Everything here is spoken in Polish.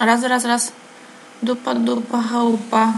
Raz, raz, raz. Dupa, dupa, chałupa.